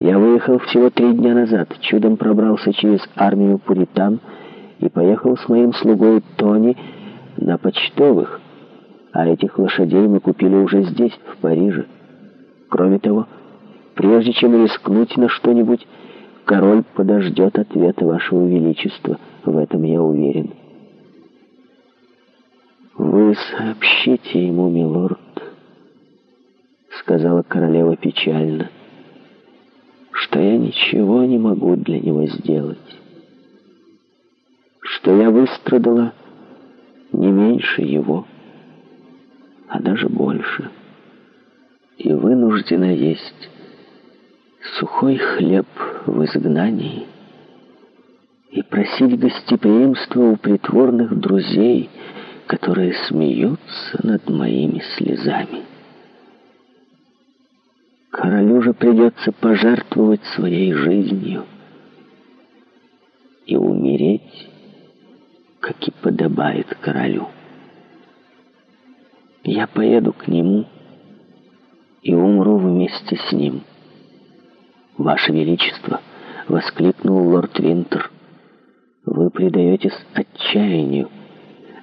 Я выехал всего три дня назад, чудом пробрался через армию Пуритан и поехал с моим слугой Тони на почтовых, а этих лошадей мы купили уже здесь, в Париже. Кроме того, прежде чем рискнуть на что-нибудь, король подождет ответа вашего величества, в этом я уверен. «Вы сообщите ему, милорд», — сказала королева печально, — что я ничего не могу для него сделать, что я выстрадала не меньше его, а даже больше, и вынуждена есть сухой хлеб в изгнании и просить гостеприимства у притворных друзей, которые смеются над моими слезами королю же придется пожертвовать своей жизнью и умереть, как и подобает королю. Я поеду к нему и умру вместе с ним. Ваше Величество, — воскликнул лорд Винтер, — вы предаетесь отчаянию.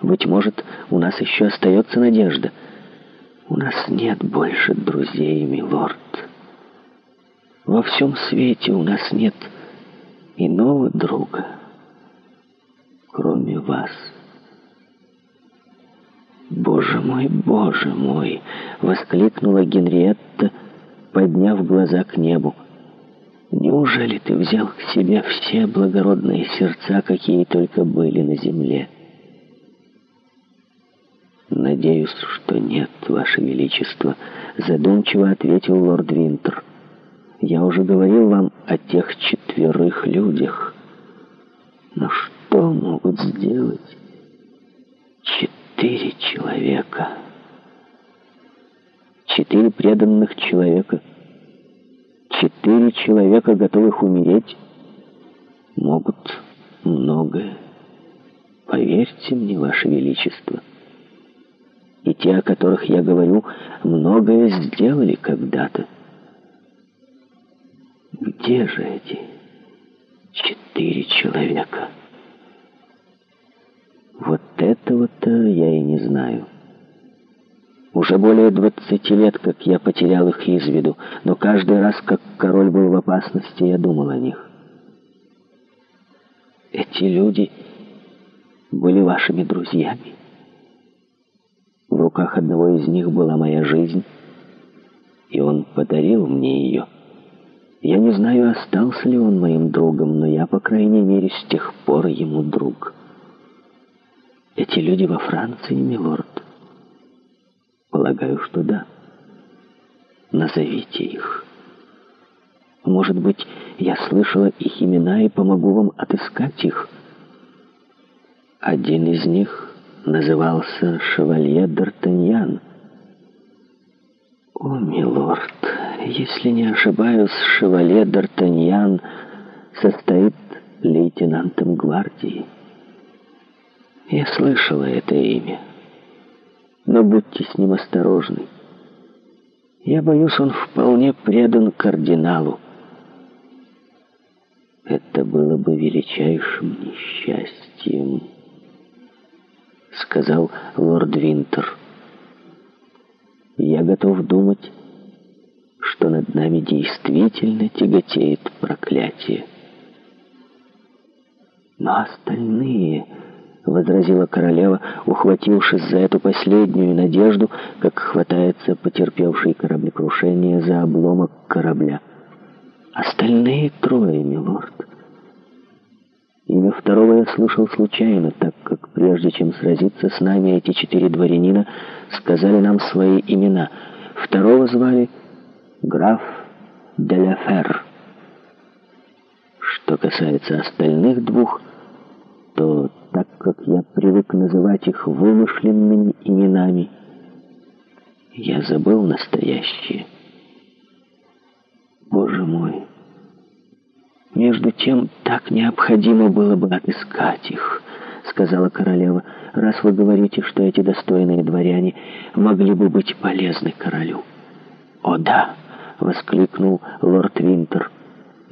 Быть может, у нас еще остается надежда. У нас нет больше друзей, милорд. Во всем свете у нас нет иного друга, кроме вас. «Боже мой, боже мой!» — воскликнула Генриетта, подняв глаза к небу. «Неужели ты взял к себе все благородные сердца, какие только были на земле?» «Надеюсь, что нет, Ваше Величество», — задумчиво ответил лорд Винтер. «Винтер». Я уже говорил вам о тех четверых людях. Но что могут сделать четыре человека? Четыре преданных человека. Четыре человека, готовых умереть, могут многое. Поверьте мне, Ваше Величество. И те, о которых я говорю, многое сделали когда-то. Где же эти четыре человека? Вот этого-то я и не знаю. Уже более двадцати лет, как я потерял их из виду, но каждый раз, как король был в опасности, я думал о них. Эти люди были вашими друзьями. В руках одного из них была моя жизнь, и он подарил мне ее. Я не знаю, остался ли он моим другом, но я, по крайней мере, с тех пор ему друг. Эти люди во Франции, милорд? Полагаю, что да. Назовите их. Может быть, я слышала их имена и помогу вам отыскать их? Один из них назывался Шевалье Д'Артаньян. О, милорд... Если не ошибаюсь, шевале Д'Артаньян состоит лейтенантом гвардии. Я слышала это имя. Но будьте с ним осторожны. Я боюсь, он вполне предан кардиналу. Это было бы величайшим несчастьем, сказал лорд Винтер. Я готов думать, что над нами действительно тяготеет проклятие. «Но остальные...» — возразила королева, ухватившись за эту последнюю надежду, как хватается потерпевший кораблекрушение за обломок корабля. «Остальные трое, милорд». Имя второго я слышал случайно, так как прежде чем сразиться с нами, эти четыре дворянина сказали нам свои имена. Второго звали граф Деляфер. Что касается остальных двух, то так как я привык называть их вымышленными именами, я забыл настоящие. Боже мой! Между тем, так необходимо было бы отыскать их, сказала королева, раз вы говорите, что эти достойные дворяне могли бы быть полезны королю. О да! — воскликнул лорд Винтер.